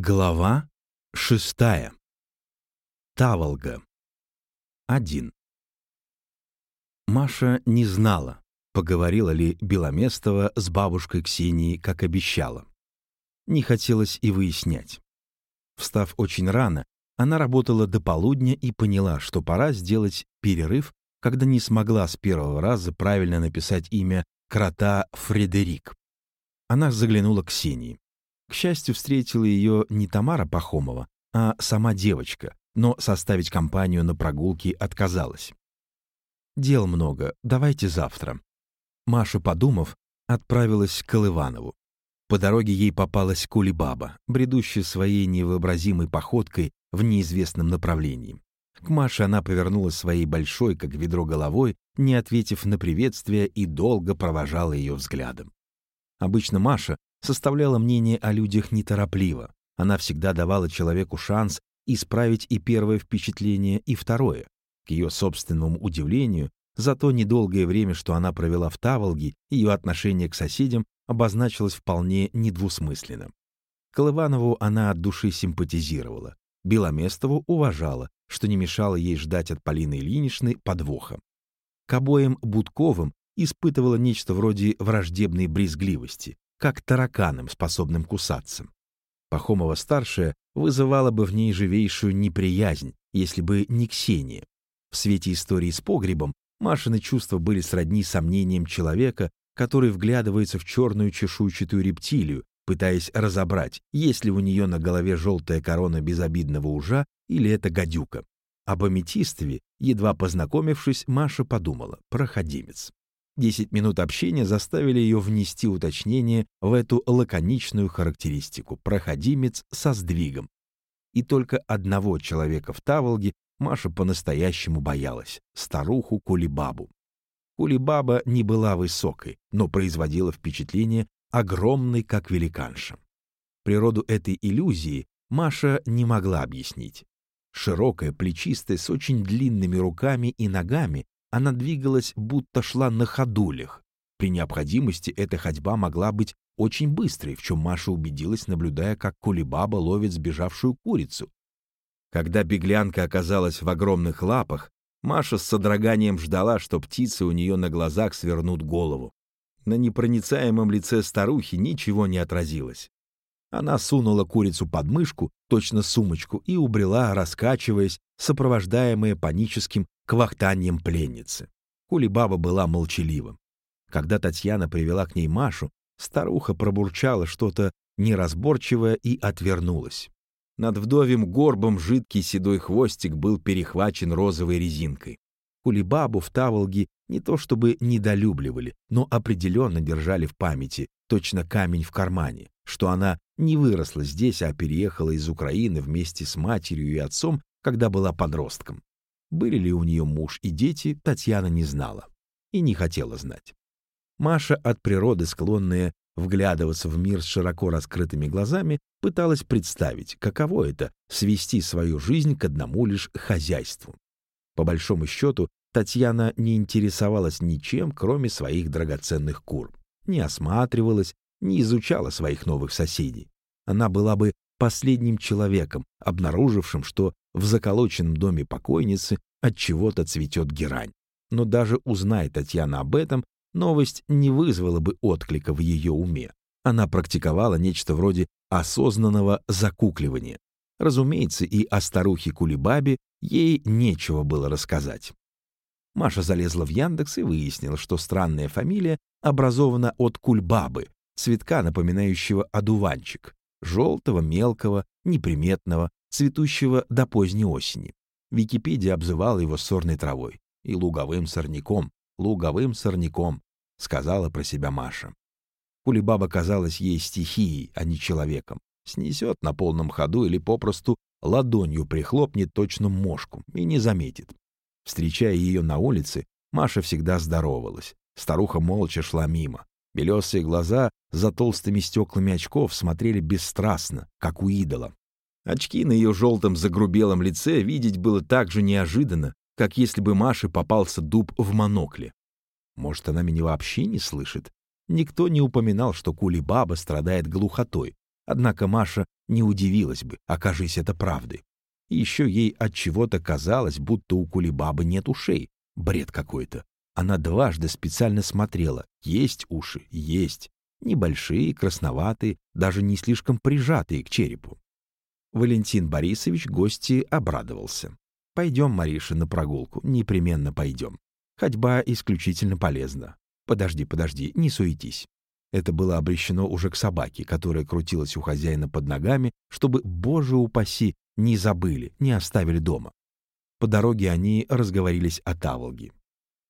Глава шестая. Таволга. Один. Маша не знала, поговорила ли Беломестова с бабушкой Ксенией, как обещала. Не хотелось и выяснять. Встав очень рано, она работала до полудня и поняла, что пора сделать перерыв, когда не смогла с первого раза правильно написать имя крота Фредерик. Она заглянула к Ксении. К счастью, встретила ее не Тамара Пахомова, а сама девочка, но составить компанию на прогулке отказалась. «Дел много, давайте завтра». Маша, подумав, отправилась к Колыванову. По дороге ей попалась Кулибаба, бредущая своей невообразимой походкой в неизвестном направлении. К Маше она повернулась своей большой, как ведро головой, не ответив на приветствие и долго провожала ее взглядом. Обычно Маша составляла мнение о людях неторопливо. Она всегда давала человеку шанс исправить и первое впечатление, и второе. К ее собственному удивлению, за то недолгое время, что она провела в Таволге, ее отношение к соседям обозначилось вполне недвусмысленно. Колыванову она от души симпатизировала, Беломестову уважала, что не мешало ей ждать от Полины Ильиничны подвоха. К обоим Будковым испытывала нечто вроде враждебной брезгливости, как тараканам, способным кусаться. Пахомова-старшая вызывала бы в ней живейшую неприязнь, если бы не Ксения. В свете истории с погребом Машины чувства были сродни сомнениям человека, который вглядывается в черную чешуйчатую рептилию, пытаясь разобрать, есть ли у нее на голове желтая корона безобидного ужа или это гадюка. Об аметистове, едва познакомившись, Маша подумала «проходимец». Десять минут общения заставили ее внести уточнение в эту лаконичную характеристику «проходимец со сдвигом». И только одного человека в Таволге Маша по-настоящему боялась — старуху Кулибабу. Кулибаба не была высокой, но производила впечатление огромной, как великанша. Природу этой иллюзии Маша не могла объяснить. Широкая, плечистая, с очень длинными руками и ногами, она двигалась, будто шла на ходулях. При необходимости эта ходьба могла быть очень быстрой, в чем Маша убедилась, наблюдая, как кулибаба ловит сбежавшую курицу. Когда беглянка оказалась в огромных лапах, Маша с содроганием ждала, что птицы у нее на глазах свернут голову. На непроницаемом лице старухи ничего не отразилось. Она сунула курицу под мышку, точно сумочку, и убрела, раскачиваясь, сопровождаемая паническим квахтанием пленницы. Кулибаба была молчалива. Когда Татьяна привела к ней Машу, старуха пробурчала что-то неразборчивое и отвернулась. Над вдовим горбом жидкий седой хвостик был перехвачен розовой резинкой. Кулибабу в Таволге не то чтобы недолюбливали, но определенно держали в памяти, точно камень в кармане, что она не выросла здесь, а переехала из Украины вместе с матерью и отцом, когда была подростком. Были ли у нее муж и дети, Татьяна не знала и не хотела знать. Маша, от природы склонная вглядываться в мир с широко раскрытыми глазами, пыталась представить, каково это — свести свою жизнь к одному лишь хозяйству. По большому счету, Татьяна не интересовалась ничем, кроме своих драгоценных кур, не осматривалась, не изучала своих новых соседей. Она была бы последним человеком, обнаружившим, что в заколоченном доме покойницы от чего-то цветет герань. Но даже узнай Татьяна об этом, новость не вызвала бы отклика в ее уме. Она практиковала нечто вроде осознанного закукливания. Разумеется, и о старухе Кулибабе ей нечего было рассказать. Маша залезла в Яндекс и выяснила, что странная фамилия образована от кульбабы, цветка, напоминающего одуванчик, желтого, мелкого, неприметного, цветущего до поздней осени. Википедия обзывала его сорной травой и луговым сорняком, луговым сорняком, сказала про себя Маша. Кулибаба казалась ей стихией, а не человеком. Снесет на полном ходу или попросту ладонью прихлопнет точно мошку и не заметит. Встречая ее на улице, Маша всегда здоровалась. Старуха молча шла мимо. Белесые глаза за толстыми стеклами очков смотрели бесстрастно, как у идола. Очки на ее желтом загрубелом лице видеть было так же неожиданно, как если бы Маше попался дуб в монокле. Может, она меня вообще не слышит? Никто не упоминал, что Кули-баба страдает глухотой, Однако Маша не удивилась бы, окажись это правдой. Еще ей от чего-то казалось, будто у кулебабы нет ушей. Бред какой-то. Она дважды специально смотрела. Есть уши, есть. Небольшие, красноватые, даже не слишком прижатые к черепу. Валентин Борисович гости обрадовался. «Пойдем, Мариша, на прогулку. Непременно пойдем. Ходьба исключительно полезна. Подожди, подожди, не суетись». Это было обращено уже к собаке, которая крутилась у хозяина под ногами, чтобы, боже упаси, не забыли, не оставили дома. По дороге они разговорились о Таволге.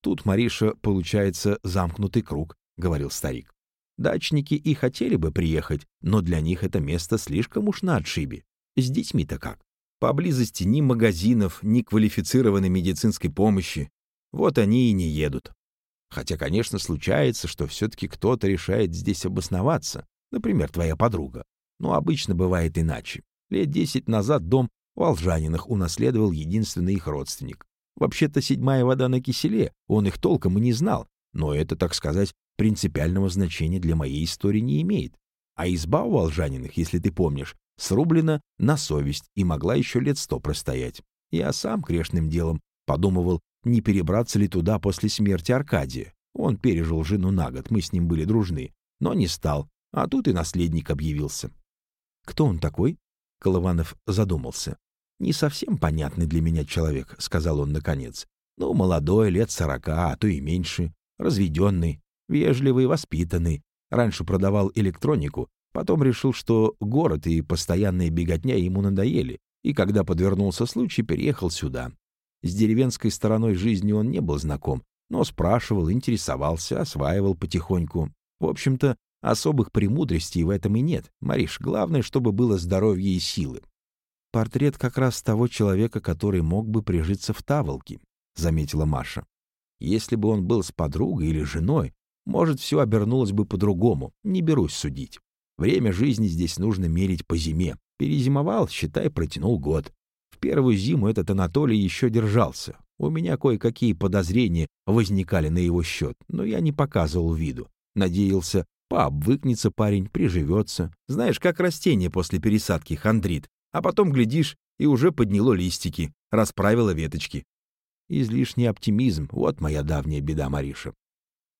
«Тут, Мариша, получается замкнутый круг», — говорил старик. «Дачники и хотели бы приехать, но для них это место слишком уж на отшибе. С детьми-то как? Поблизости ни магазинов, ни квалифицированной медицинской помощи. Вот они и не едут. Хотя, конечно, случается, что все-таки кто-то решает здесь обосноваться, например, твоя подруга. Но обычно бывает иначе. Лет десять назад дом Волжаниных унаследовал единственный их родственник. Вообще-то седьмая вода на киселе, он их толком и не знал, но это, так сказать, принципиального значения для моей истории не имеет. А изба у Волжаниных, если ты помнишь, срублена на совесть и могла еще лет сто простоять. Я сам грешным делом подумывал, не перебраться ли туда после смерти Аркадия. Он пережил жену на год, мы с ним были дружны, но не стал, а тут и наследник объявился. «Кто он такой?» — Колыванов задумался. «Не совсем понятный для меня человек», — сказал он наконец. «Ну, молодой, лет сорока, а то и меньше, разведенный, вежливый, воспитанный. Раньше продавал электронику, Потом решил, что город и постоянная беготня ему надоели, и когда подвернулся случай, переехал сюда. С деревенской стороной жизни он не был знаком, но спрашивал, интересовался, осваивал потихоньку. В общем-то, особых премудростей в этом и нет. Мариш, главное, чтобы было здоровье и силы. Портрет как раз того человека, который мог бы прижиться в Таволке, заметила Маша. Если бы он был с подругой или женой, может, все обернулось бы по-другому, не берусь судить. Время жизни здесь нужно мерить по зиме. Перезимовал, считай, протянул год. В первую зиму этот Анатолий еще держался. У меня кое-какие подозрения возникали на его счет, но я не показывал виду. Надеялся, пообвыкнется парень, приживется. Знаешь, как растение после пересадки хандрит. А потом, глядишь, и уже подняло листики, расправило веточки. Излишний оптимизм — вот моя давняя беда, Мариша.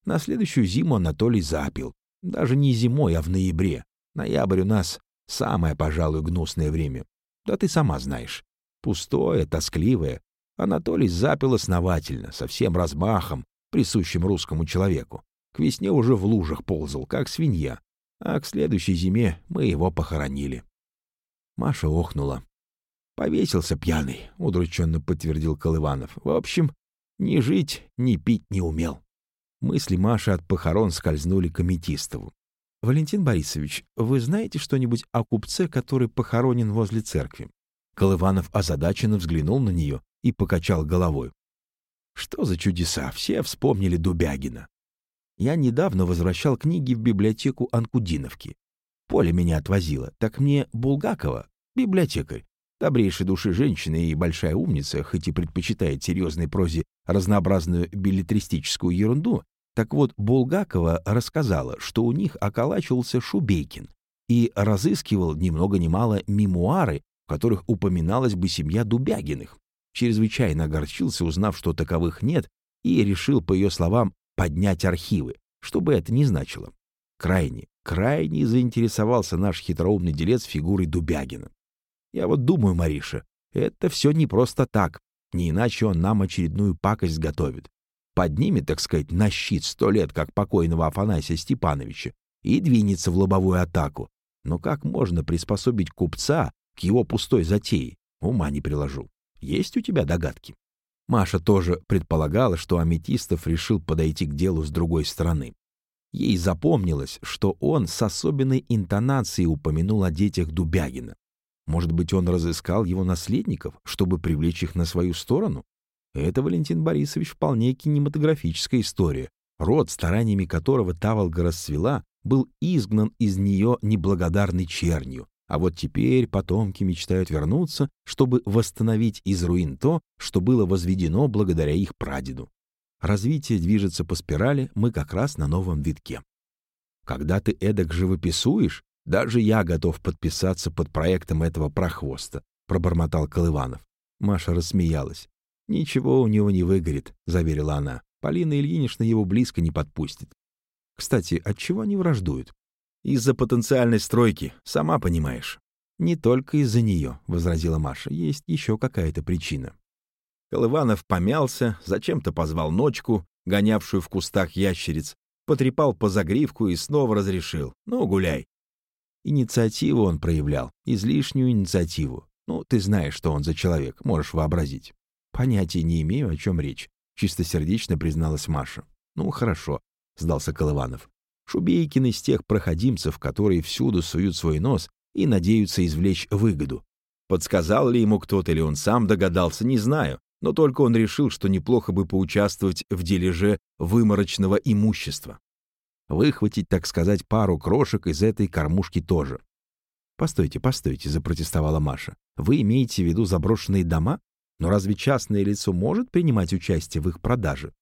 На следующую зиму Анатолий запил. Даже не зимой, а в ноябре. Ноябрь у нас самое, пожалуй, гнусное время. Да ты сама знаешь. Пустое, тоскливое. Анатолий запил основательно, со всем размахом, присущим русскому человеку. К весне уже в лужах ползал, как свинья. А к следующей зиме мы его похоронили. Маша охнула. «Повесился пьяный», — удрученно подтвердил Колыванов. «В общем, ни жить, ни пить не умел». Мысли Маши от похорон скользнули к Аметистову. «Валентин Борисович, вы знаете что-нибудь о купце, который похоронен возле церкви?» Колыванов озадаченно взглянул на нее и покачал головой. «Что за чудеса? Все вспомнили Дубягина. Я недавно возвращал книги в библиотеку Анкудиновки. Поле меня отвозила, так мне Булгакова, библиотекарь, добрейшей души женщина и большая умница, хоть и предпочитает серьезной прозе разнообразную билетристическую ерунду, так вот, Булгакова рассказала, что у них околачивался Шубейкин и разыскивал ни много ни мало мемуары, в которых упоминалась бы семья Дубягиных. Чрезвычайно огорчился, узнав, что таковых нет, и решил, по ее словам, поднять архивы, что бы это ни значило. Крайне, крайне заинтересовался наш хитроумный делец фигурой Дубягина. Я вот думаю, Мариша, это все не просто так, не иначе он нам очередную пакость готовит поднимет, так сказать, на щит сто лет, как покойного Афанасия Степановича, и двинется в лобовую атаку. Но как можно приспособить купца к его пустой затее? Ума не приложу. Есть у тебя догадки? Маша тоже предполагала, что Аметистов решил подойти к делу с другой стороны. Ей запомнилось, что он с особенной интонацией упомянул о детях Дубягина. Может быть, он разыскал его наследников, чтобы привлечь их на свою сторону? Это, Валентин Борисович, вполне кинематографическая история, род, стараниями которого Таволга расцвела, был изгнан из нее неблагодарной чернью, а вот теперь потомки мечтают вернуться, чтобы восстановить из руин то, что было возведено благодаря их прадеду. Развитие движется по спирали, мы как раз на новом витке. Когда ты эдак живописуешь, Даже я готов подписаться под проектом этого прохвоста», — пробормотал Колыванов. Маша рассмеялась. «Ничего у него не выгорит», — заверила она. «Полина Ильинична его близко не подпустит». «Кстати, от чего они враждуют?» «Из-за потенциальной стройки, сама понимаешь». «Не только из-за нее», — возразила Маша. «Есть еще какая-то причина». Колыванов помялся, зачем-то позвал ночку, гонявшую в кустах ящериц, потрепал по загривку и снова разрешил. «Ну, гуляй». Инициативу он проявлял, излишнюю инициативу. Ну, ты знаешь, что он за человек, можешь вообразить. Понятия не имею, о чем речь, чистосердечно призналась Маша. Ну, хорошо, сдался Колыванов. Шубейкин из тех проходимцев, которые всюду суют свой нос и надеются извлечь выгоду. Подсказал ли ему кто-то или он сам догадался, не знаю, но только он решил, что неплохо бы поучаствовать в дележе выморочного имущества. Выхватить, так сказать, пару крошек из этой кормушки тоже. «Постойте, постойте», — запротестовала Маша. «Вы имеете в виду заброшенные дома? Но разве частное лицо может принимать участие в их продаже?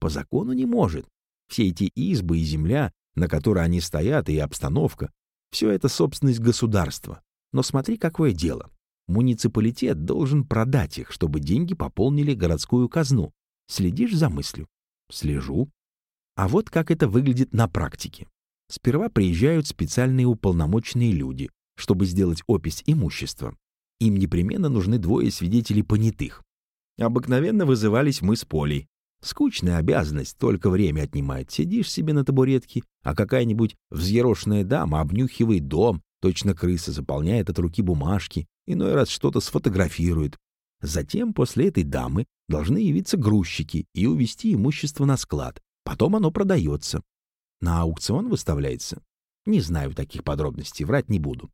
По закону не может. Все эти избы и земля, на которой они стоят, и обстановка — все это собственность государства. Но смотри, какое дело. Муниципалитет должен продать их, чтобы деньги пополнили городскую казну. Следишь за мыслью? Слежу. А вот как это выглядит на практике. Сперва приезжают специальные уполномоченные люди, чтобы сделать опись имущества. Им непременно нужны двое свидетелей понятых. Обыкновенно вызывались мы с Полей. Скучная обязанность, только время отнимает. Сидишь себе на табуретке, а какая-нибудь взъерошенная дама обнюхивает дом, точно крыса заполняет от руки бумажки, иной раз что-то сфотографирует. Затем после этой дамы должны явиться грузчики и увезти имущество на склад. Потом оно продается. На аукцион выставляется. Не знаю таких подробностей, врать не буду.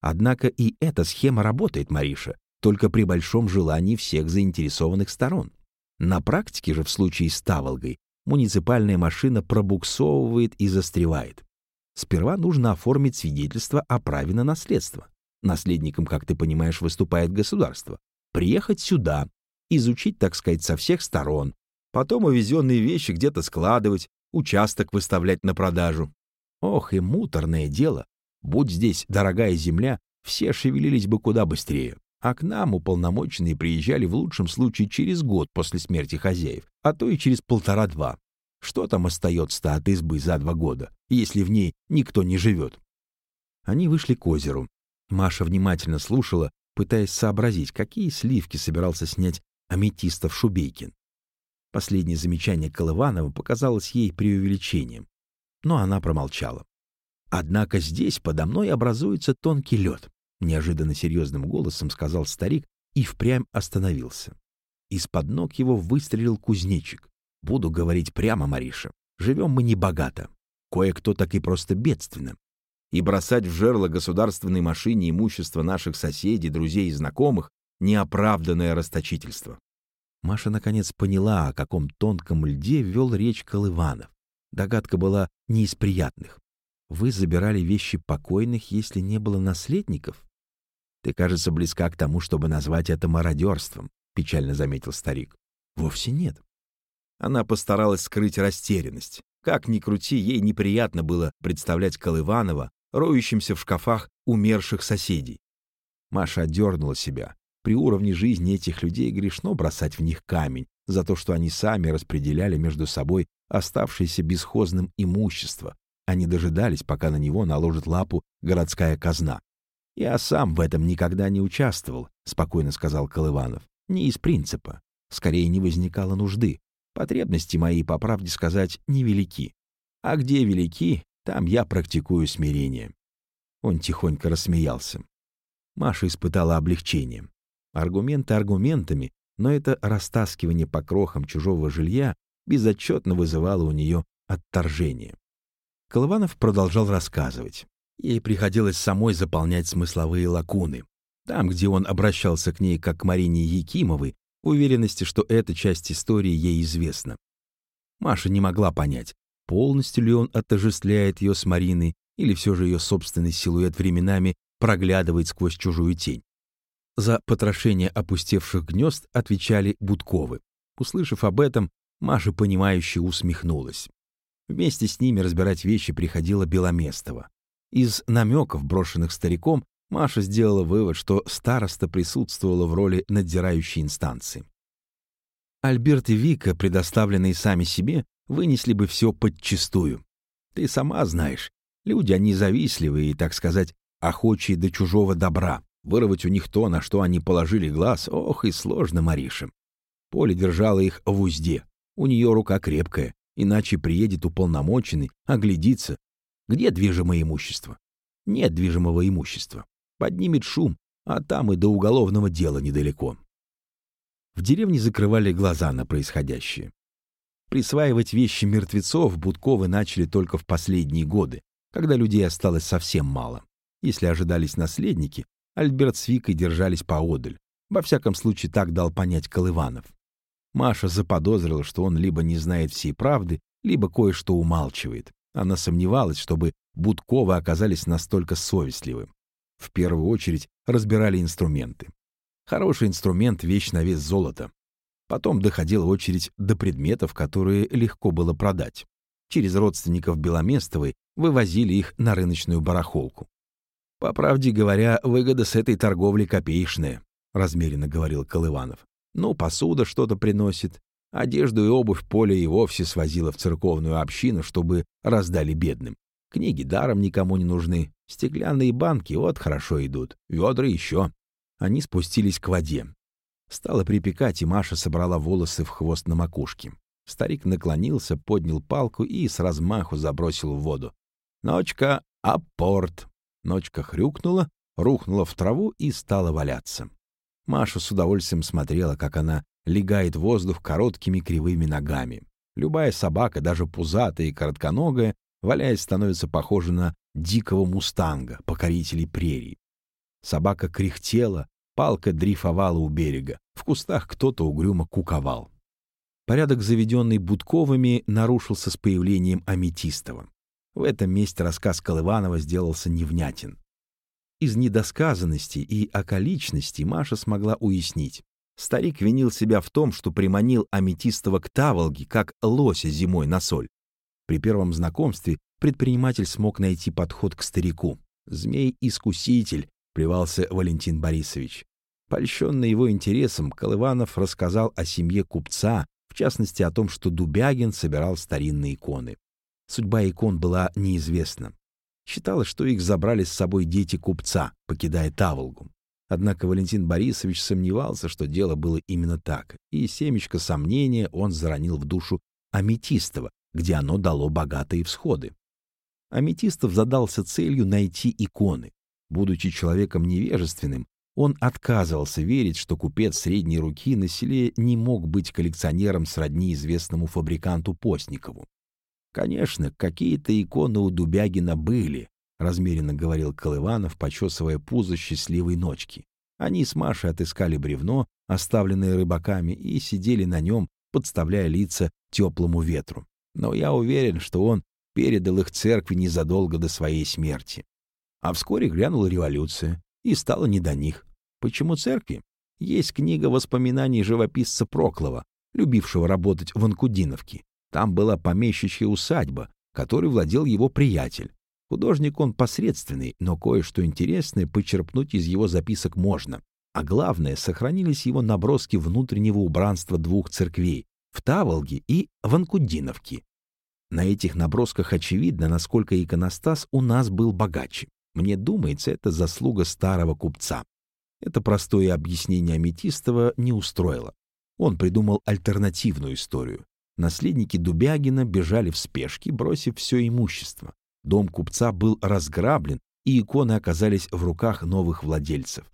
Однако и эта схема работает, Мариша, только при большом желании всех заинтересованных сторон. На практике же в случае с Таволгой муниципальная машина пробуксовывает и застревает. Сперва нужно оформить свидетельство о праве на наследство. Наследником, как ты понимаешь, выступает государство. Приехать сюда, изучить, так сказать, со всех сторон, потом увезенные вещи где-то складывать, участок выставлять на продажу. Ох, и муторное дело. Будь здесь дорогая земля, все шевелились бы куда быстрее. А к нам уполномоченные приезжали в лучшем случае через год после смерти хозяев, а то и через полтора-два. Что там остается-то от избы за два года, если в ней никто не живет? Они вышли к озеру. Маша внимательно слушала, пытаясь сообразить, какие сливки собирался снять аметистов Шубейкин. Последнее замечание Колыванова показалось ей преувеличением, но она промолчала. «Однако здесь подо мной образуется тонкий лед», — неожиданно серьезным голосом сказал старик и впрямь остановился. Из-под ног его выстрелил кузнечик. «Буду говорить прямо, Мариша, живем мы небогато. Кое-кто так и просто бедственно. И бросать в жерло государственной машине имущество наших соседей, друзей и знакомых — неоправданное расточительство. Маша наконец поняла, о каком тонком льде вел речь Колыванов. Догадка была не из приятных. Вы забирали вещи покойных, если не было наследников? Ты, кажется, близка к тому, чтобы назвать это мародерством, печально заметил старик. Вовсе нет. Она постаралась скрыть растерянность. Как ни крути, ей неприятно было представлять Колыванова, роющимся в шкафах умерших соседей. Маша отдернула себя. При уровне жизни этих людей грешно бросать в них камень за то, что они сами распределяли между собой оставшееся бесхозным имущество, а не дожидались, пока на него наложит лапу городская казна. «Я сам в этом никогда не участвовал», — спокойно сказал Колыванов. «Не из принципа. Скорее, не возникало нужды. Потребности мои, по правде сказать, невелики. А где велики, там я практикую смирение». Он тихонько рассмеялся. Маша испытала облегчение. Аргументы аргументами, но это растаскивание по крохам чужого жилья безотчетно вызывало у нее отторжение. Колыванов продолжал рассказывать. Ей приходилось самой заполнять смысловые лакуны. Там, где он обращался к ней как к Марине Якимовой, в уверенности, что эта часть истории ей известна. Маша не могла понять, полностью ли он отождествляет ее с Мариной или все же ее собственный силуэт временами проглядывает сквозь чужую тень. За потрошение опустевших гнезд отвечали Будковы. Услышав об этом, Маша, понимающе усмехнулась. Вместе с ними разбирать вещи приходила Беломестова. Из намеков, брошенных стариком, Маша сделала вывод, что староста присутствовала в роли надзирающей инстанции. Альберт и Вика, предоставленные сами себе, вынесли бы все подчистую. Ты сама знаешь, люди, они завистливые и, так сказать, охочие до чужого добра. Вырвать у них то, на что они положили глаз, ох, и сложно, Мариша. Поле держало их в узде. У нее рука крепкая, иначе приедет уполномоченный, оглядится. Где движимое имущество? Нет движимого имущества. Поднимет шум, а там и до уголовного дела недалеко. В деревне закрывали глаза на происходящее. Присваивать вещи мертвецов Будковы начали только в последние годы, когда людей осталось совсем мало. Если ожидались наследники, Альберт с Викой держались поодаль. Во всяком случае, так дал понять Колыванов. Маша заподозрила, что он либо не знает всей правды, либо кое-что умалчивает. Она сомневалась, чтобы Будковы оказались настолько совестливы. В первую очередь разбирали инструменты. Хороший инструмент — вещь на вес золота. Потом доходила очередь до предметов, которые легко было продать. Через родственников Беломестовой вывозили их на рыночную барахолку. «По правде говоря, выгода с этой торговли копеечная», — размеренно говорил Колыванов. «Ну, посуда что-то приносит. Одежду и обувь поле и вовсе свозила в церковную общину, чтобы раздали бедным. Книги даром никому не нужны. Стеклянные банки вот хорошо идут. Ведра еще». Они спустились к воде. Стало припекать, и Маша собрала волосы в хвост на макушке. Старик наклонился, поднял палку и с размаху забросил в воду. «Ночка, апорт!» Ночка хрюкнула, рухнула в траву и стала валяться. Маша с удовольствием смотрела, как она легает воздух короткими кривыми ногами. Любая собака, даже пузатая и коротконогая, валяясь, становится похожа на дикого мустанга, покорителей прерий. Собака кряхтела, палка дрейфовала у берега, в кустах кто-то угрюмо куковал. Порядок, заведенный Будковыми, нарушился с появлением Аметистова. В этом месте рассказ Колыванова сделался невнятен. Из недосказанности и околичности Маша смогла уяснить. Старик винил себя в том, что приманил Аметистова к Таволге, как лося зимой на соль. При первом знакомстве предприниматель смог найти подход к старику. «Змей-искуситель», — плевался Валентин Борисович. Польщенный его интересом, Колыванов рассказал о семье купца, в частности о том, что Дубягин собирал старинные иконы. Судьба икон была неизвестна. Считалось, что их забрали с собой дети купца, покидая Таволгу. Однако Валентин Борисович сомневался, что дело было именно так, и семечко сомнения он заронил в душу Аметистова, где оно дало богатые всходы. Аметистов задался целью найти иконы. Будучи человеком невежественным, он отказывался верить, что купец средней руки на селе не мог быть коллекционером сродни известному фабриканту Постникову. Конечно, какие-то иконы у Дубягина были, размеренно говорил Колыванов, почесывая пузо счастливой ночки. Они с Машей отыскали бревно, оставленное рыбаками, и сидели на нем, подставляя лица теплому ветру. Но я уверен, что он передал их церкви незадолго до своей смерти. А вскоре глянула революция, и стало не до них. Почему церкви? Есть книга воспоминаний живописца Проклова, любившего работать в Анкудиновке. Там была помещичья усадьба, которой владел его приятель. Художник он посредственный, но кое-что интересное почерпнуть из его записок можно. А главное, сохранились его наброски внутреннего убранства двух церквей — в Таволге и в Анкудиновке. На этих набросках очевидно, насколько иконостас у нас был богаче. Мне думается, это заслуга старого купца. Это простое объяснение Аметистова не устроило. Он придумал альтернативную историю. Наследники Дубягина бежали в спешке, бросив все имущество. Дом купца был разграблен, и иконы оказались в руках новых владельцев.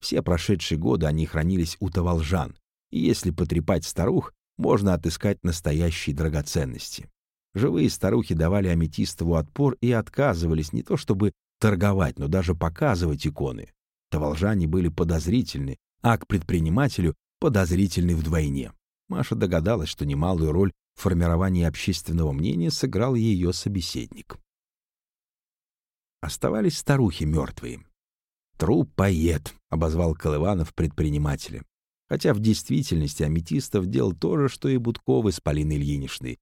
Все прошедшие годы они хранились у таволжан, и если потрепать старух, можно отыскать настоящие драгоценности. Живые старухи давали Аметистову отпор и отказывались не то чтобы торговать, но даже показывать иконы. Таволжане были подозрительны, а к предпринимателю подозрительны вдвойне. Маша догадалась, что немалую роль в формировании общественного мнения сыграл ее собеседник. Оставались старухи мертвые. «Трупоед», — обозвал Колыванов предпринимателя. Хотя в действительности Аметистов делал то же, что и Будковы с Полиной Ильиничной.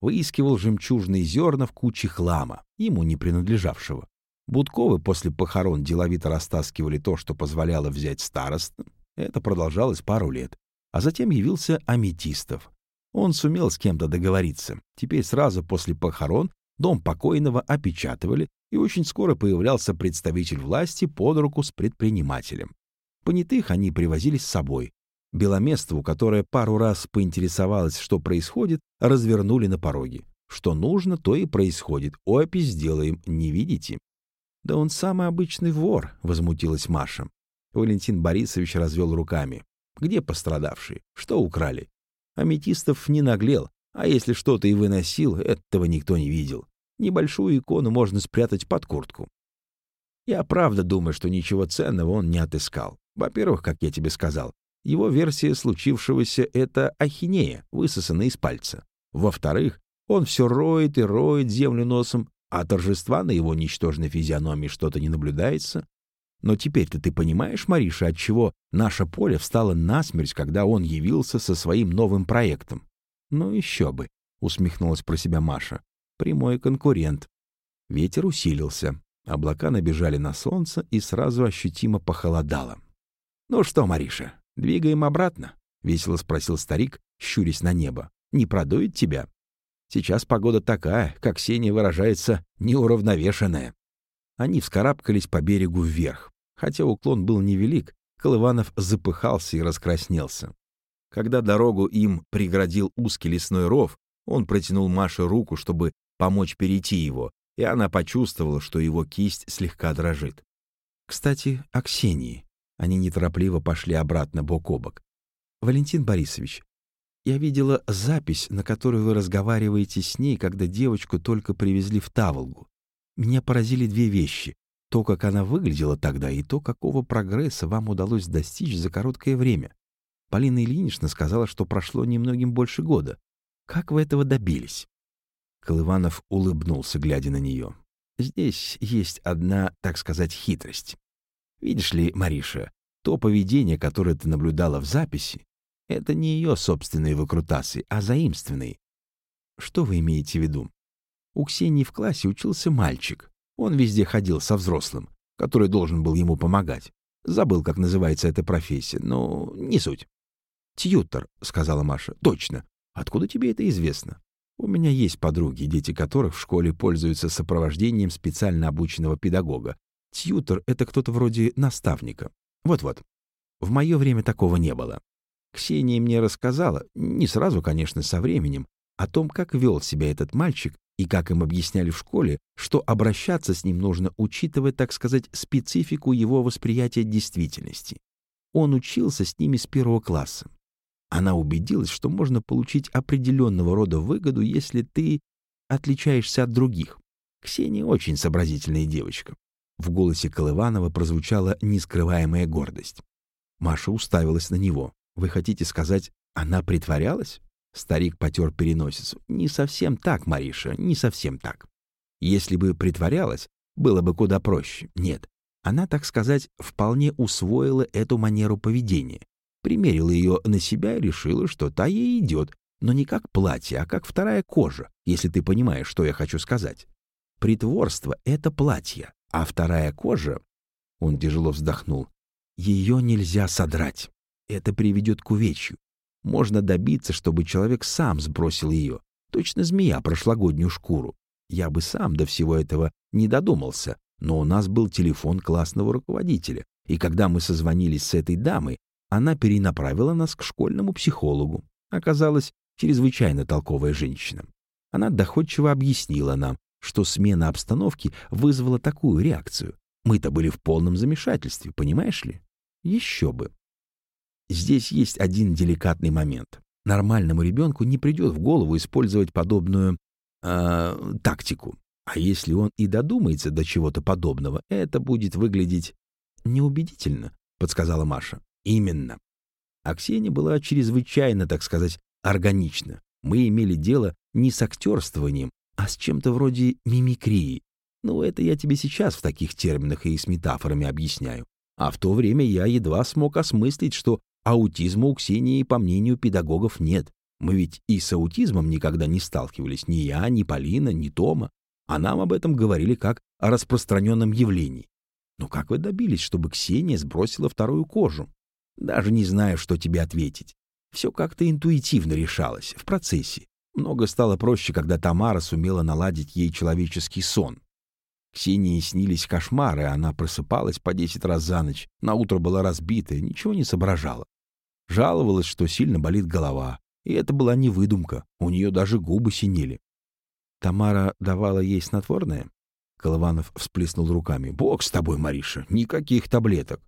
Выискивал жемчужные зерна в куче хлама, ему не принадлежавшего. Будковы после похорон деловито растаскивали то, что позволяло взять староста. Это продолжалось пару лет. А затем явился Аметистов. Он сумел с кем-то договориться. Теперь сразу после похорон дом покойного опечатывали, и очень скоро появлялся представитель власти под руку с предпринимателем. Понятых они привозили с собой. Беломестову, которая пару раз поинтересовалась, что происходит, развернули на пороге. Что нужно, то и происходит. Опись сделаем, не видите? Да он самый обычный вор, возмутилась Маша. Валентин Борисович развел руками. Где пострадавшие? Что украли? Аметистов не наглел, а если что-то и выносил, этого никто не видел. Небольшую икону можно спрятать под куртку. Я правда думаю, что ничего ценного он не отыскал. Во-первых, как я тебе сказал, его версия случившегося — это ахинея, высосанная из пальца. Во-вторых, он все роет и роет землю носом, а торжества на его ничтожной физиономии что-то не наблюдается. Но теперь-то ты понимаешь, Мариша, от чего наше поле встало насмерть, когда он явился со своим новым проектом? Ну еще бы, усмехнулась про себя Маша. Прямой конкурент. Ветер усилился. Облака набежали на солнце и сразу ощутимо похолодало. «Ну что, Мариша, двигаем обратно?» — весело спросил старик, щурясь на небо. «Не продует тебя?» Сейчас погода такая, как Сеня выражается, неуравновешенная. Они вскарабкались по берегу вверх. Хотя уклон был невелик, Колыванов запыхался и раскраснелся. Когда дорогу им преградил узкий лесной ров, он протянул Маше руку, чтобы помочь перейти его, и она почувствовала, что его кисть слегка дрожит. Кстати, о Ксении. Они неторопливо пошли обратно бок о бок. «Валентин Борисович, я видела запись, на которой вы разговариваете с ней, когда девочку только привезли в Таволгу. Меня поразили две вещи. То, как она выглядела тогда, и то, какого прогресса вам удалось достичь за короткое время. Полина Ильинична сказала, что прошло немногим больше года. Как вы этого добились?» Колыванов улыбнулся, глядя на нее. «Здесь есть одна, так сказать, хитрость. Видишь ли, Мариша, то поведение, которое ты наблюдала в записи, это не ее собственные выкрутасы, а заимственные. Что вы имеете в виду? У Ксении в классе учился мальчик. Он везде ходил со взрослым, который должен был ему помогать. Забыл, как называется эта профессия, но не суть. «Тьютор», — сказала Маша. «Точно. Откуда тебе это известно?» «У меня есть подруги, дети которых в школе пользуются сопровождением специально обученного педагога. Тьютор — это кто-то вроде наставника. Вот-вот. В мое время такого не было. Ксения мне рассказала, не сразу, конечно, со временем, о том, как вел себя этот мальчик и как им объясняли в школе, что обращаться с ним нужно, учитывая, так сказать, специфику его восприятия действительности. Он учился с ними с первого класса. Она убедилась, что можно получить определенного рода выгоду, если ты отличаешься от других. Ксения очень сообразительная девочка. В голосе Колыванова прозвучала нескрываемая гордость. Маша уставилась на него. Вы хотите сказать, она притворялась? Старик потер переносицу. Не совсем так, Мариша, не совсем так. Если бы притворялась, было бы куда проще. Нет, она, так сказать, вполне усвоила эту манеру поведения, примерила ее на себя и решила, что та ей идет, но не как платье, а как вторая кожа, если ты понимаешь, что я хочу сказать. Притворство — это платье, а вторая кожа... Он тяжело вздохнул. Ее нельзя содрать. Это приведет к увечью. Можно добиться, чтобы человек сам сбросил ее. Точно змея прошлогоднюю шкуру. Я бы сам до всего этого не додумался, но у нас был телефон классного руководителя, и когда мы созвонились с этой дамой, она перенаправила нас к школьному психологу. Оказалась чрезвычайно толковая женщина. Она доходчиво объяснила нам, что смена обстановки вызвала такую реакцию. Мы-то были в полном замешательстве, понимаешь ли? Еще бы. Здесь есть один деликатный момент. Нормальному ребенку не придет в голову использовать подобную э, тактику. А если он и додумается до чего-то подобного, это будет выглядеть неубедительно, подсказала Маша. Именно. А Ксения была чрезвычайно, так сказать, органична. Мы имели дело не с актерствованием, а с чем-то вроде мимикрии. Ну, это я тебе сейчас в таких терминах и с метафорами объясняю. А в то время я едва смог осмыслить, что Аутизма у Ксении, по мнению педагогов, нет. Мы ведь и с аутизмом никогда не сталкивались. Ни я, ни Полина, ни Тома. а нам об этом говорили как о распространенном явлении. Но как вы добились, чтобы Ксения сбросила вторую кожу? Даже не знаю, что тебе ответить. Все как-то интуитивно решалось, в процессе. Много стало проще, когда Тамара сумела наладить ей человеческий сон. Ксении снились кошмары, она просыпалась по десять раз за ночь, на утро была разбита, ничего не соображала. Жаловалась, что сильно болит голова, и это была не выдумка, у нее даже губы синели. Тамара давала ей снотворное? Колыванов всплеснул руками. «Бог с тобой, Мариша, никаких таблеток».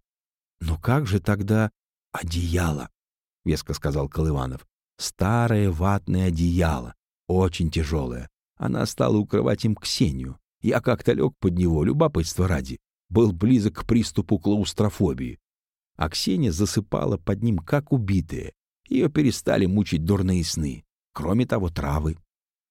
«Но как же тогда одеяло?» — веско сказал Колыванов. «Старое ватное одеяло, очень тяжелое. Она стала укрывать им Ксению. Я как-то лег под него, любопытство ради. Был близок к приступу клаустрофобии. А Ксения засыпала под ним, как убитая. Ее перестали мучить дурные сны. Кроме того, травы.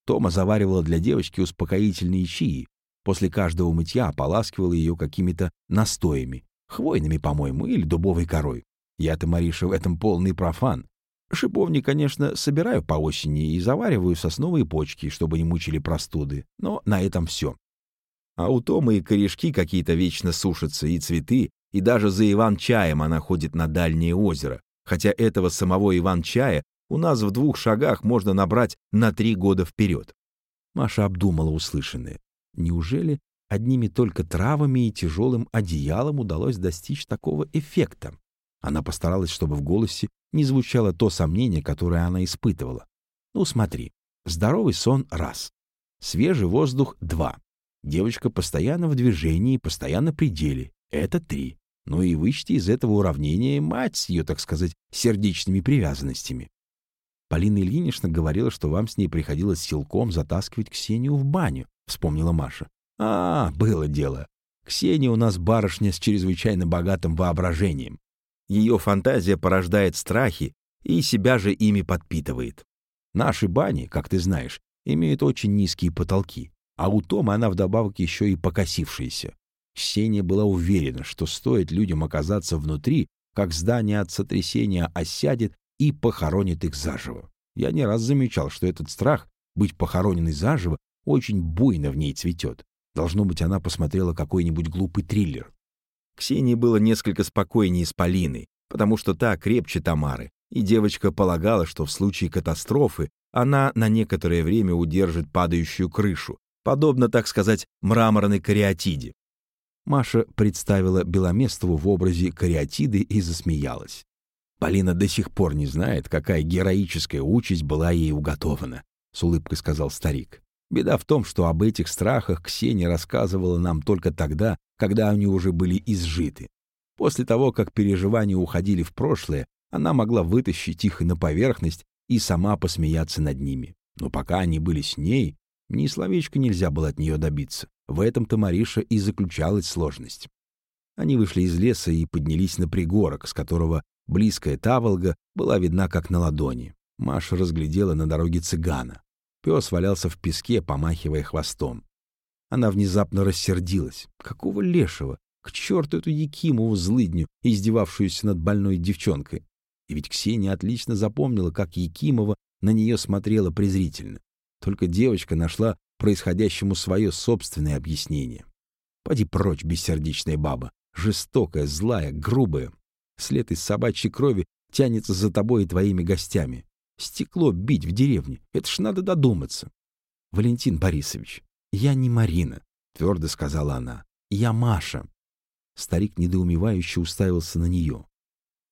Тома заваривала для девочки успокоительные чаи. После каждого мытья ополаскивала ее какими-то настоями. Хвойными, по-моему, или дубовой корой. Я-то, Мариша, в этом полный профан. Шиповник, конечно, собираю по осени и завариваю сосновые почки, чтобы не мучили простуды. Но на этом все. А у Томы и корешки какие-то вечно сушатся, и цветы, и даже за Иван-чаем она ходит на дальнее озеро. Хотя этого самого Иван-чая у нас в двух шагах можно набрать на три года вперед. Маша обдумала услышанное. Неужели одними только травами и тяжелым одеялом удалось достичь такого эффекта? Она постаралась, чтобы в голосе не звучало то сомнение, которое она испытывала. Ну, смотри, здоровый сон — раз, свежий воздух — два, девочка постоянно в движении, постоянно при деле — это три. Ну и вычти из этого уравнения мать с ее, так сказать, сердечными привязанностями. Полина Ильинична говорила, что вам с ней приходилось силком затаскивать Ксению в баню, вспомнила Маша. А, было дело. Ксения у нас барышня с чрезвычайно богатым воображением. Ее фантазия порождает страхи и себя же ими подпитывает. Наши бани, как ты знаешь, имеют очень низкие потолки, а у Тома она вдобавок еще и покосившаяся. Ксения была уверена, что стоит людям оказаться внутри, как здание от сотрясения осядет и похоронит их заживо. Я не раз замечал, что этот страх быть похороненной заживо очень буйно в ней цветет. Должно быть, она посмотрела какой-нибудь глупый триллер. Ксении было несколько спокойнее с Полиной, потому что та крепче Тамары, и девочка полагала, что в случае катастрофы она на некоторое время удержит падающую крышу, подобно, так сказать, мраморной кариатиде. Маша представила Беломестову в образе кариатиды и засмеялась. Полина до сих пор не знает, какая героическая участь была ей уготована, — с улыбкой сказал старик. Беда в том, что об этих страхах Ксения рассказывала нам только тогда, когда они уже были изжиты. После того, как переживания уходили в прошлое, она могла вытащить их на поверхность и сама посмеяться над ними. Но пока они были с ней, ни словечко нельзя было от нее добиться. В этом-то Мариша и заключалась сложность. Они вышли из леса и поднялись на пригорок, с которого Близкая Таволга была видна как на ладони. Маша разглядела на дороге цыгана. Пес валялся в песке, помахивая хвостом. Она внезапно рассердилась. Какого лешего? К черту эту Якимову злыдню, издевавшуюся над больной девчонкой. И ведь Ксения отлично запомнила, как Якимова на нее смотрела презрительно. Только девочка нашла происходящему свое собственное объяснение. Поди прочь, бессердечная баба. Жестокая, злая, грубая. След из собачьей крови тянется за тобой и твоими гостями. Стекло бить в деревне — это ж надо додуматься. — Валентин Борисович, я не Марина, — твердо сказала она. — Я Маша. Старик недоумевающе уставился на нее.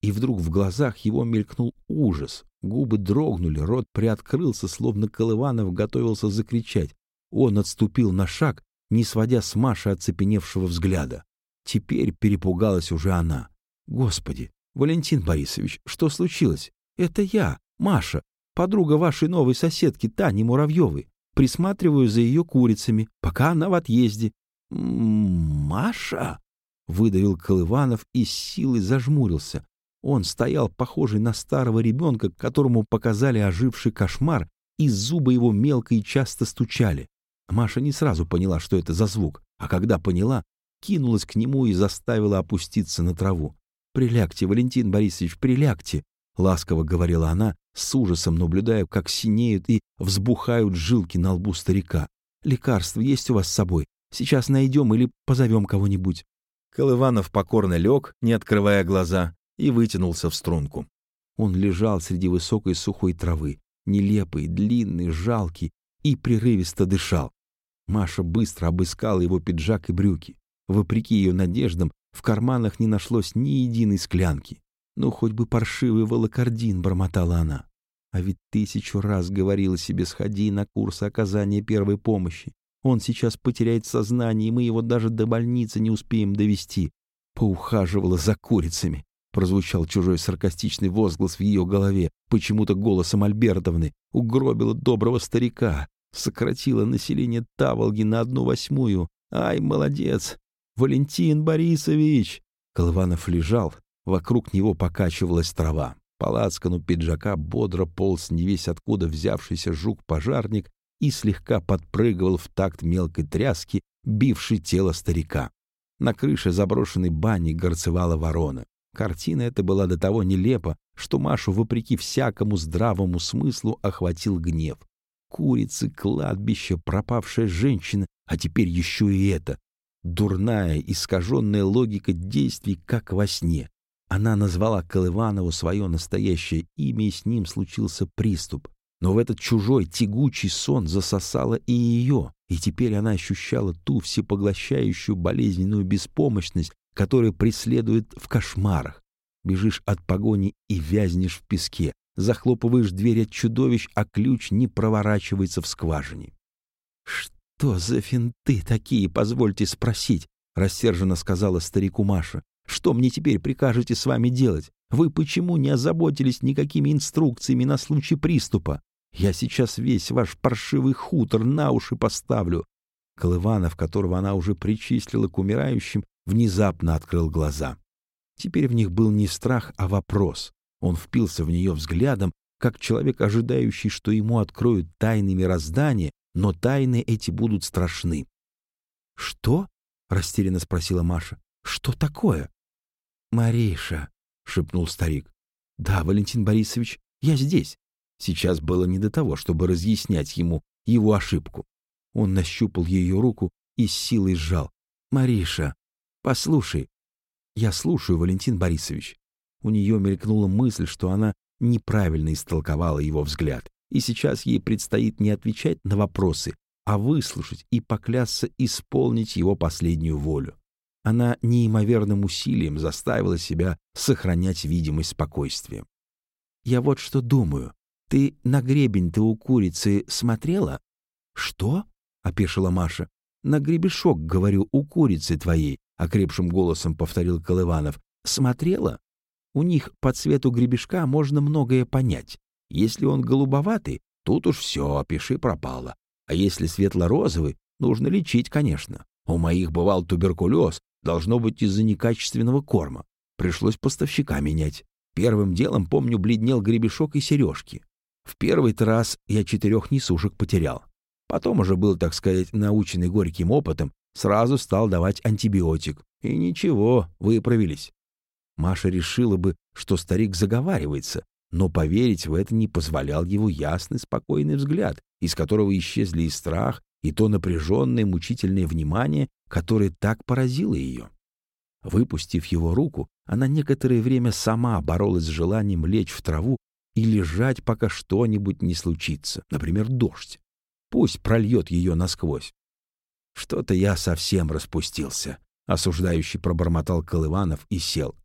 И вдруг в глазах его мелькнул ужас. Губы дрогнули, рот приоткрылся, словно Колыванов готовился закричать. Он отступил на шаг, не сводя с Маши оцепеневшего взгляда. Теперь перепугалась уже она. Господи, Валентин Борисович, что случилось? Это я, Маша, подруга вашей новой соседки Тани Муравьевой. Присматриваю за ее курицами, пока она в отъезде. «Маша?» — выдавил Колыванов и с силой зажмурился. Он стоял, похожий на старого ребенка, которому показали оживший кошмар, и зубы его мелко и часто стучали. Маша не сразу поняла, что это за звук, а когда поняла, кинулась к нему и заставила опуститься на траву. «Прилягте, Валентин Борисович, прилягте!» — ласково говорила она, с ужасом наблюдая, как синеют и взбухают жилки на лбу старика. Лекарство есть у вас с собой? Сейчас найдем или позовем кого-нибудь». Колыванов покорно лег, не открывая глаза, и вытянулся в струнку. Он лежал среди высокой сухой травы, нелепый, длинный, жалкий, и прерывисто дышал. Маша быстро обыскала его пиджак и брюки. Вопреки ее надеждам, в карманах не нашлось ни единой склянки. «Ну, хоть бы паршивый волокордин», — бормотала она. А ведь тысячу раз говорила себе «сходи на курсы оказания первой помощи». Он сейчас потеряет сознание, и мы его даже до больницы не успеем довести. Поухаживала за курицами. Прозвучал чужой саркастичный возглас в ее голове, почему-то голосом Альбертовны. Угробила доброго старика. Сократила население Таволги на одну восьмую. Ай, молодец! Валентин Борисович! Колыванов лежал. Вокруг него покачивалась трава. По лацкану пиджака бодро полз не весь откуда взявшийся жук-пожарник и слегка подпрыгивал в такт мелкой тряски, бившей тело старика. На крыше заброшенной бани горцевала ворона. Картина эта была до того нелепа, что Машу, вопреки всякому здравому смыслу, охватил гнев. Курицы, кладбище, пропавшая женщина, а теперь еще и это. Дурная, искаженная логика действий, как во сне. Она назвала Колыванову свое настоящее имя, и с ним случился приступ. Но в этот чужой, тягучий сон засосало и ее, и теперь она ощущала ту всепоглощающую болезненную беспомощность, которая преследует в кошмарах. Бежишь от погони и вязнешь в песке, захлопываешь дверь от чудовищ, а ключ не проворачивается в скважине. «Что за финты такие, позвольте спросить?» — рассерженно сказала старику Маша. «Что мне теперь прикажете с вами делать? Вы почему не озаботились никакими инструкциями на случай приступа? Я сейчас весь ваш паршивый хутор на уши поставлю». Колыванов, которого она уже причислила к умирающим, внезапно открыл глаза. Теперь в них был не страх, а вопрос. Он впился в нее взглядом, как человек, ожидающий, что ему откроют тайны мироздания, но тайны эти будут страшны. «Что?» — растерянно спросила Маша. «Что такое?» «Мариша», — шепнул старик. «Да, Валентин Борисович, я здесь». Сейчас было не до того, чтобы разъяснять ему его ошибку. Он нащупал ее руку и с силой сжал. «Мариша, послушай». «Я слушаю, Валентин Борисович». У нее мелькнула мысль, что она неправильно истолковала его взгляд, и сейчас ей предстоит не отвечать на вопросы, а выслушать и поклясться исполнить его последнюю волю. Она неимоверным усилием заставила себя сохранять видимость спокойствия. «Я вот что думаю. Ты на гребень-то у курицы смотрела?» «Что?» — опешила Маша. «На гребешок, говорю, у курицы твоей», — окрепшим голосом повторил Колыванов. «Смотрела? У них по цвету гребешка можно многое понять. Если он голубоватый, тут уж все, пиши пропало. А если светло-розовый, нужно лечить, конечно. У моих бывал туберкулез, должно быть из-за некачественного корма. Пришлось поставщика менять. Первым делом, помню, бледнел гребешок и сережки. В первый раз я четырех несушек потерял. Потом уже был, так сказать, наученный горьким опытом, сразу стал давать антибиотик. И ничего, выправились. Маша решила бы, что старик заговаривается, но поверить в это не позволял его ясный, спокойный взгляд, из которого исчезли и страх, и то напряженное, мучительное внимание, которое так поразило ее. Выпустив его руку, она некоторое время сама боролась с желанием лечь в траву и лежать, пока что-нибудь не случится, например, дождь. Пусть прольет ее насквозь. Что-то я совсем распустился, — осуждающий пробормотал Колыванов и сел.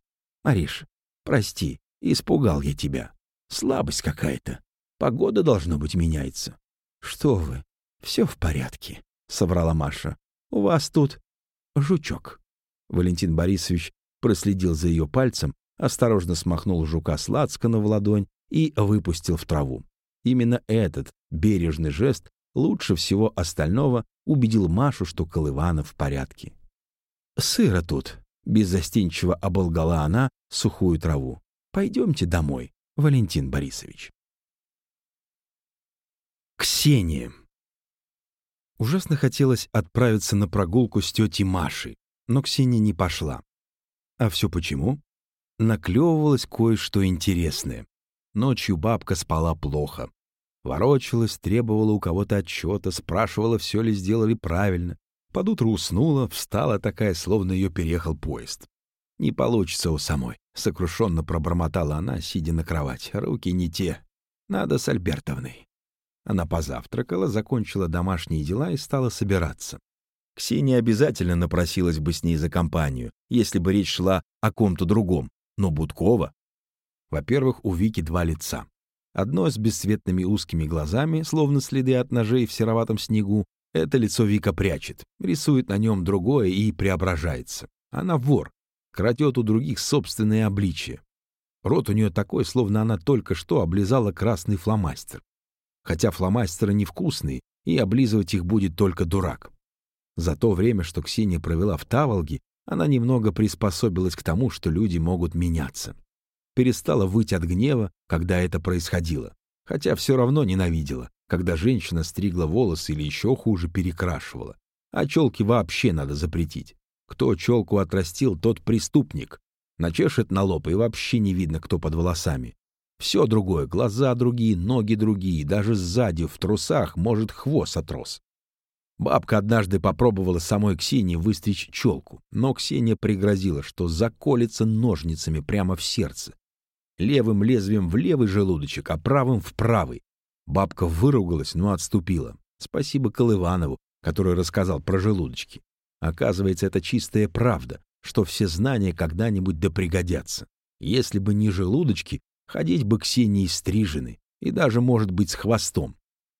Мариш, прости, испугал я тебя. Слабость какая-то. Погода, должно быть, меняется. Что вы, все в порядке, — соврала Маша. У вас тут жучок. Валентин Борисович проследил за ее пальцем, осторожно смахнул жука с лацкана в ладонь и выпустил в траву. Именно этот бережный жест лучше всего остального убедил Машу, что Колыванов в порядке. «Сыро тут», — беззастенчиво оболгала она сухую траву. «Пойдемте домой, Валентин Борисович». Ксения. Ужасно хотелось отправиться на прогулку с тетей Машей, но Ксения не пошла. А все почему? Наклевывалось кое-что интересное. Ночью бабка спала плохо. Ворочалась, требовала у кого-то отчета, спрашивала, все ли сделали правильно. Под утро уснула, встала такая, словно ее переехал поезд. «Не получится у самой», — сокрушенно пробормотала она, сидя на кровати. «Руки не те. Надо с Альбертовной». Она позавтракала, закончила домашние дела и стала собираться. Ксения обязательно напросилась бы с ней за компанию, если бы речь шла о ком-то другом. Но Будкова... Во-первых, у Вики два лица. Одно с бесцветными узкими глазами, словно следы от ножей в сероватом снегу. Это лицо Вика прячет, рисует на нем другое и преображается. Она вор, крадет у других собственное обличие. Рот у нее такой, словно она только что облизала красный фломастер. Хотя фломастеры невкусные, и облизывать их будет только дурак. За то время, что Ксения провела в Таволге, она немного приспособилась к тому, что люди могут меняться. Перестала выть от гнева, когда это происходило, хотя все равно ненавидела, когда женщина стригла волосы или еще хуже перекрашивала. А челки вообще надо запретить. Кто челку отрастил, тот преступник. Начешет на лоб, и вообще не видно, кто под волосами. Все другое, глаза другие, ноги другие, даже сзади, в трусах, может, хвост отрос. Бабка однажды попробовала самой Ксении выстричь челку, но Ксения пригрозила, что заколется ножницами прямо в сердце. Левым лезвием в левый желудочек, а правым в правый. Бабка выругалась, но отступила. Спасибо Колыванову, который рассказал про желудочки. Оказывается, это чистая правда, что все знания когда-нибудь да пригодятся. Если бы не желудочки, ходить бы Ксении стрижены, и даже, может быть, с хвостом.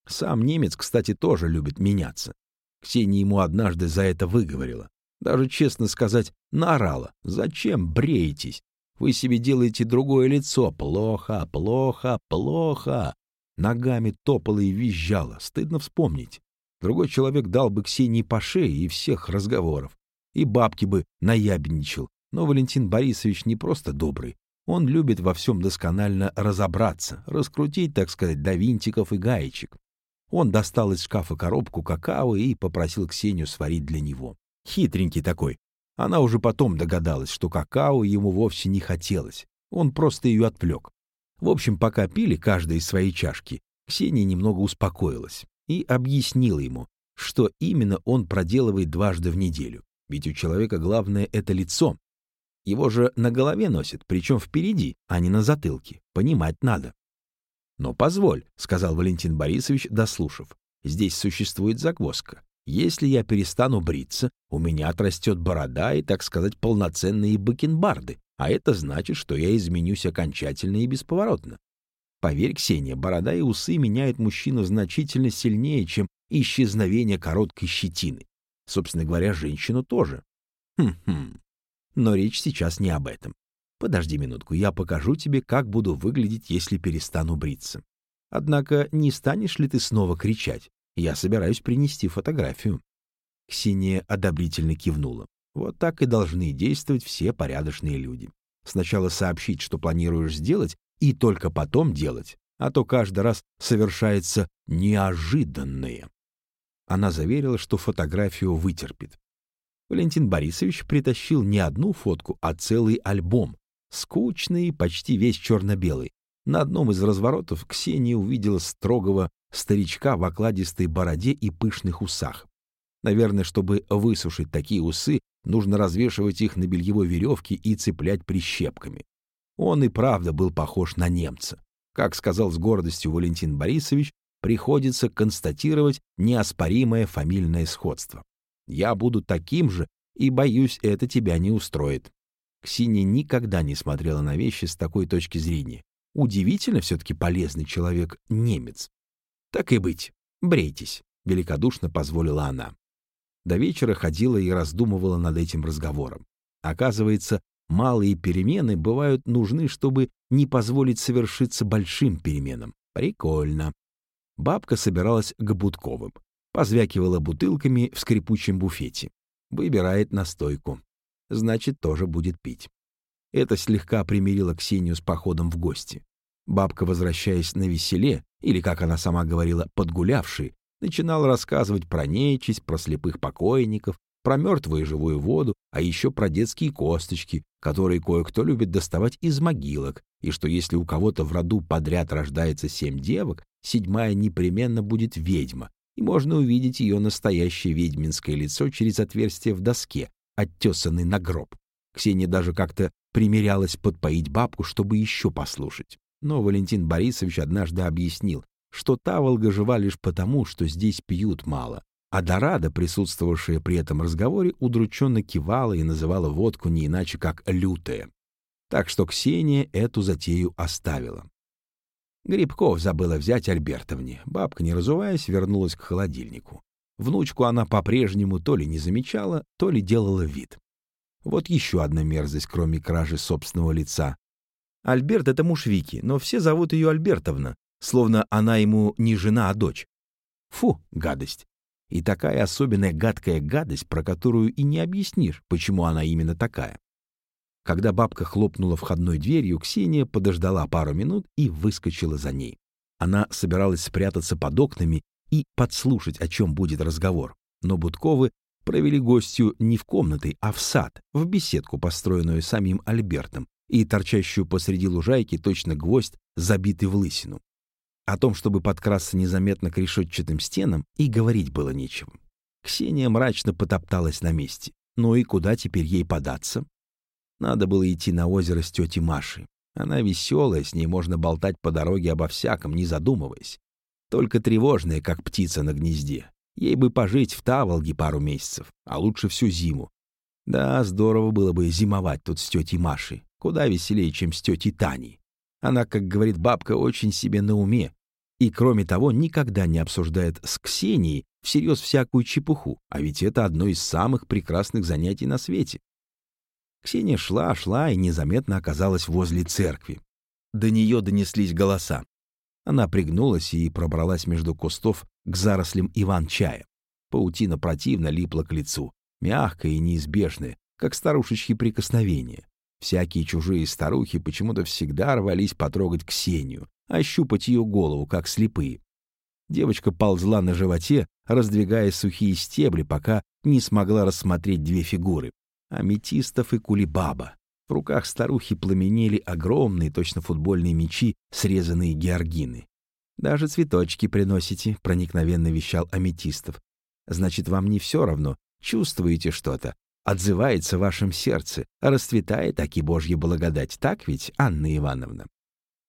Сам немец, кстати, тоже любит меняться. Ксения ему однажды за это выговорила. Даже, честно сказать, наорала. «Зачем бреетесь? Вы себе делаете другое лицо. Плохо, плохо, плохо!» Ногами топала и визжала. Стыдно вспомнить. Другой человек дал бы Ксении по шее и всех разговоров. И бабки бы наябедничал. Но Валентин Борисович не просто добрый. Он любит во всем досконально разобраться, раскрутить, так сказать, до винтиков и гаечек. Он достал из шкафа коробку какао и попросил Ксению сварить для него. Хитренький такой. Она уже потом догадалась, что какао ему вовсе не хотелось. Он просто ее отвлек. В общем, пока пили каждая из своей чашки, Ксения немного успокоилась и объяснила ему, что именно он проделывает дважды в неделю. Ведь у человека главное — это лицо. Его же на голове носит, причем впереди, а не на затылке. Понимать надо. «Но позволь», — сказал Валентин Борисович, дослушав, — «здесь существует загвоздка. Если я перестану бриться, у меня отрастет борода и, так сказать, полноценные бакенбарды, а это значит, что я изменюсь окончательно и бесповоротно. Поверь, Ксения, борода и усы меняют мужчину значительно сильнее, чем исчезновение короткой щетины. Собственно говоря, женщину тоже. Хм-хм. Но речь сейчас не об этом. Подожди минутку, я покажу тебе, как буду выглядеть, если перестану бриться. Однако не станешь ли ты снова кричать? Я собираюсь принести фотографию. Ксения одобрительно кивнула. Вот так и должны действовать все порядочные люди. Сначала сообщить, что планируешь сделать, и только потом делать, а то каждый раз совершается неожиданное. Она заверила, что фотографию вытерпит. Валентин Борисович притащил не одну фотку, а целый альбом, скучный, почти весь черно-белый. На одном из разворотов Ксения увидела строгого старичка в окладистой бороде и пышных усах. Наверное, чтобы высушить такие усы, нужно развешивать их на бельевой веревке и цеплять прищепками. Он и правда был похож на немца. Как сказал с гордостью Валентин Борисович, приходится констатировать неоспоримое фамильное сходство. «Я буду таким же, и, боюсь, это тебя не устроит. Ксения никогда не смотрела на вещи с такой точки зрения. Удивительно все-таки полезный человек немец. Так и быть, брейтесь, великодушно позволила она. До вечера ходила и раздумывала над этим разговором. Оказывается, малые перемены бывают нужны, чтобы не позволить совершиться большим переменам. Прикольно. Бабка собиралась к Будковым. Позвякивала бутылками в скрипучем буфете. Выбирает настойку значит, тоже будет пить. Это слегка примирило Ксению с походом в гости. Бабка, возвращаясь на веселе, или, как она сама говорила, подгулявший, начинала рассказывать про нечисть, про слепых покойников, про мертвую и живую воду, а еще про детские косточки, которые кое-кто любит доставать из могилок и что если у кого-то в роду подряд рождается семь девок, седьмая непременно будет ведьма, и можно увидеть ее настоящее ведьминское лицо через отверстие в доске, оттесанный на гроб. Ксения даже как-то примерялась подпоить бабку, чтобы еще послушать. Но Валентин Борисович однажды объяснил, что Таволга жива лишь потому, что здесь пьют мало, а Дорада, присутствовавшая при этом разговоре, удрученно кивала и называла водку не иначе, как «лютая». Так что Ксения эту затею оставила. Грибков забыла взять Альбертовне. Бабка, не разуваясь, вернулась к холодильнику. Внучку она по-прежнему то ли не замечала, то ли делала вид. Вот еще одна мерзость, кроме кражи собственного лица. Альберт — это муж Вики, но все зовут ее Альбертовна, словно она ему не жена, а дочь. Фу, гадость. И такая особенная гадкая гадость, про которую и не объяснишь, почему она именно такая. Когда бабка хлопнула входной дверью, Ксения подождала пару минут и выскочила за ней. Она собиралась спрятаться под окнами и подслушать, о чем будет разговор. Но Будковы провели гостью не в комнаты, а в сад, в беседку, построенную самим Альбертом, и торчащую посреди лужайки точно гвоздь, забитый в лысину. О том, чтобы подкрасться незаметно к решетчатым стенам, и говорить было нечего. Ксения мрачно потопталась на месте. Ну и куда теперь ей податься? Надо было идти на озеро с тетей Машей. Она веселая, с ней можно болтать по дороге обо всяком, не задумываясь. Только тревожная, как птица на гнезде. Ей бы пожить в Таволге пару месяцев, а лучше всю зиму. Да, здорово было бы зимовать тут с тетей Машей. Куда веселее, чем с тетей Таней. Она, как говорит бабка, очень себе на уме. И, кроме того, никогда не обсуждает с Ксенией всерьез всякую чепуху, а ведь это одно из самых прекрасных занятий на свете. Ксения шла, шла и незаметно оказалась возле церкви. До нее донеслись голоса. Она пригнулась и пробралась между кустов к зарослям иван-чая. Паутина противно липла к лицу, мягкая и неизбежная, как старушечьи прикосновения. Всякие чужие старухи почему-то всегда рвались потрогать Ксению, ощупать ее голову, как слепые. Девочка ползла на животе, раздвигая сухие стебли, пока не смогла рассмотреть две фигуры аметистов и кулибаба. В руках старухи пламенели огромные, точно футбольные мячи, срезанные георгины. «Даже цветочки приносите», — проникновенно вещал аметистов. «Значит, вам не все равно, чувствуете что-то, отзывается в вашем сердце, расцветает таки Божья благодать, так ведь, Анна Ивановна?»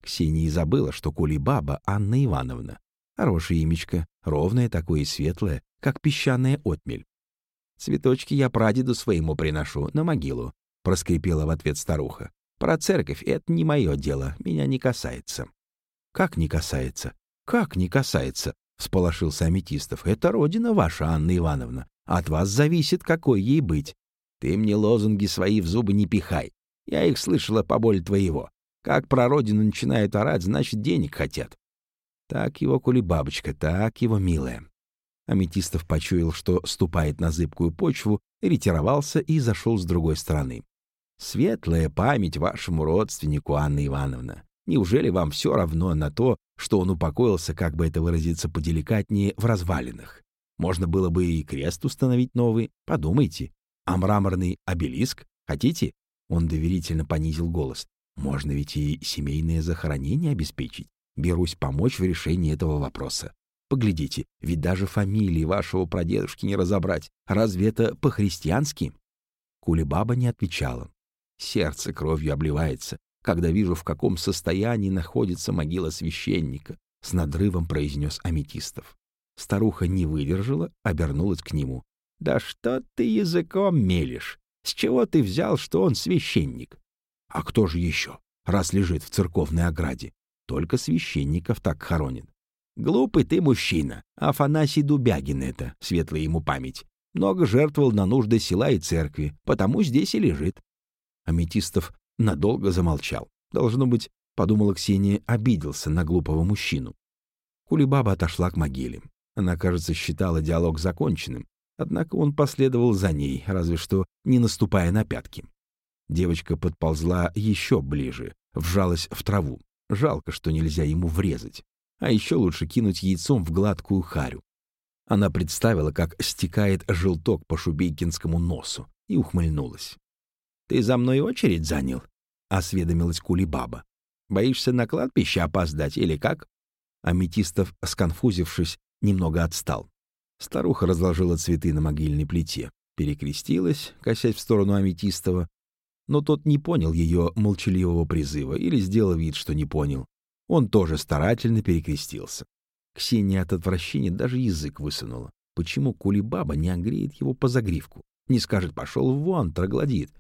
Ксения забыла, что Кулибаба Анна Ивановна. Хорошее имечко, ровное такое и светлое, как песчаная отмель. Цветочки я прадеду своему приношу, на могилу», — проскрипела в ответ старуха. «Про церковь — это не мое дело, меня не касается». «Как не касается? Как не касается?» — всполошился Аметистов. «Это родина ваша, Анна Ивановна. От вас зависит, какой ей быть. Ты мне лозунги свои в зубы не пихай. Я их слышала поболь твоего. Как про родину начинают орать, значит, денег хотят». Так его кулебабочка, так его милая. Аметистов почуял, что ступает на зыбкую почву, ретировался и зашел с другой стороны. «Светлая память вашему родственнику, Анна Ивановна. Неужели вам все равно на то, что он упокоился, как бы это выразиться поделикатнее, в развалинах? Можно было бы и крест установить новый. Подумайте. А мраморный обелиск? Хотите?» Он доверительно понизил голос. «Можно ведь и семейное захоронение обеспечить. Берусь помочь в решении этого вопроса. Поглядите, ведь даже фамилии вашего прадедушки не разобрать. Разве это по-христиански?» Кулебаба не отвечала. Сердце кровью обливается, когда вижу, в каком состоянии находится могила священника, с надрывом произнес Аметистов. Старуха не выдержала, обернулась к нему. «Да что ты языком мелешь? С чего ты взял, что он священник?» «А кто же еще, раз лежит в церковной ограде? Только священников так хоронят. Глупый ты мужчина. Афанасий Дубягин это, светлая ему память. Много жертвовал на нужды села и церкви, потому здесь и лежит. Аметистов надолго замолчал. Должно быть, подумала Ксения, обиделся на глупого мужчину. Кулибаба отошла к могиле. Она, кажется, считала диалог законченным, однако он последовал за ней, разве что не наступая на пятки. Девочка подползла еще ближе, вжалась в траву. Жалко, что нельзя ему врезать а еще лучше кинуть яйцом в гладкую харю. Она представила, как стекает желток по шубейкинскому носу, и ухмыльнулась. «Ты за мной очередь занял?» — осведомилась Кулибаба. Боишься на кладбище опоздать или как?» Аметистов, сконфузившись, немного отстал. Старуха разложила цветы на могильной плите, перекрестилась, косясь в сторону Аметистова, но тот не понял ее молчаливого призыва или сделал вид, что не понял. Он тоже старательно перекрестился. Ксения от отвращения даже язык высунула. Почему Кулибаба не огреет его по загривку? Не скажет «пошел вон, троглодит».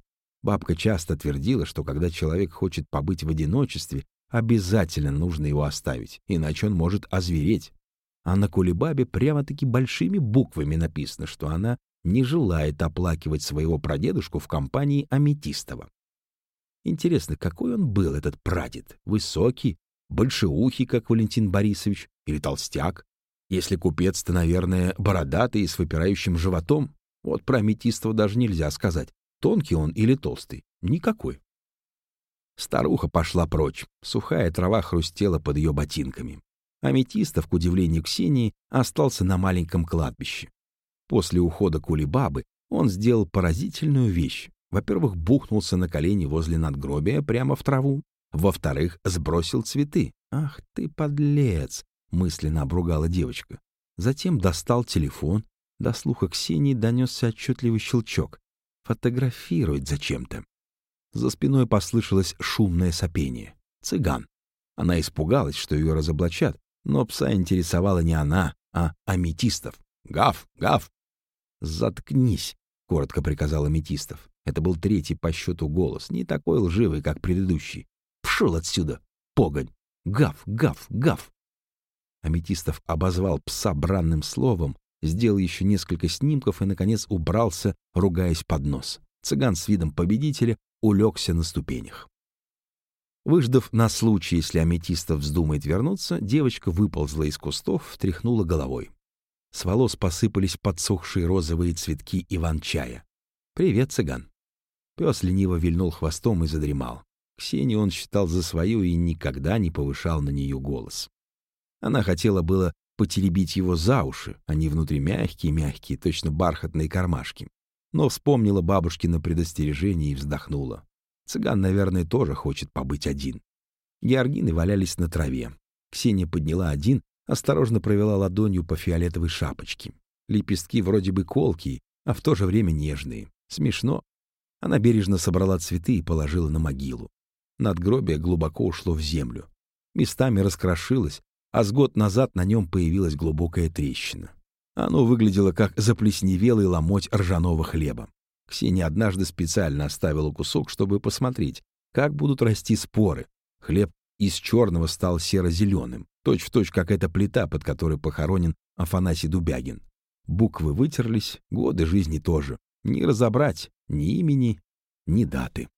Бабка часто твердила, что когда человек хочет побыть в одиночестве, обязательно нужно его оставить, иначе он может озвереть. А на Кулибабе прямо-таки большими буквами написано, что она не желает оплакивать своего прадедушку в компании Аметистова. Интересно, какой он был, этот прадед? Высокий, большеухий, как Валентин Борисович, или толстяк? Если купец, то, наверное, бородатый и с выпирающим животом. Вот про Аметистова даже нельзя сказать, тонкий он или толстый. Никакой. Старуха пошла прочь. Сухая трава хрустела под ее ботинками. Аметистов, к удивлению Ксении, остался на маленьком кладбище. После ухода Кулибабы он сделал поразительную вещь. Во-первых, бухнулся на колени возле надгробия прямо в траву. Во-вторых, сбросил цветы. «Ах ты, подлец!» — мысленно обругала девочка. Затем достал телефон. До слуха Ксении донесся отчетливый щелчок. Фотографирует зачем-то. За спиной послышалось шумное сопение. Цыган. Она испугалась, что ее разоблачат, но пса интересовала не она, а аметистов. «Гав! Гав!» «Заткнись!» — коротко приказал Аметистов. Это был третий по счету голос, не такой лживый, как предыдущий. «Пшел отсюда! Погонь! Гав! Гав! Гав!» Аметистов обозвал пса бранным словом, сделал еще несколько снимков и, наконец, убрался, ругаясь под нос. Цыган с видом победителя улегся на ступенях. Выждав на случай, если Аметистов вздумает вернуться, девочка выползла из кустов, тряхнула головой. С волос посыпались подсохшие розовые цветки иван-чая. «Привет, цыган!» Пес лениво вильнул хвостом и задремал. Ксению он считал за свою и никогда не повышал на нее голос. Она хотела было потеребить его за уши, они внутри мягкие-мягкие, точно бархатные кармашки. Но вспомнила бабушкино предостережение и вздохнула. Цыган, наверное, тоже хочет побыть один. Георгины валялись на траве. Ксения подняла один осторожно провела ладонью по фиолетовой шапочке. Лепестки вроде бы колкие, а в то же время нежные. Смешно. Она бережно собрала цветы и положила на могилу. Надгробие глубоко ушло в землю. Местами раскрошилось, а с год назад на нем появилась глубокая трещина. Оно выглядело как заплесневелый ломоть ржаного хлеба. Ксения однажды специально оставила кусок, чтобы посмотреть, как будут расти споры. Хлеб из черного стал серо-зеленым, точь-в-точь, как эта плита, под которой похоронен Афанасий Дубягин. Буквы вытерлись, годы жизни тоже. Не разобрать ни имени, ни даты.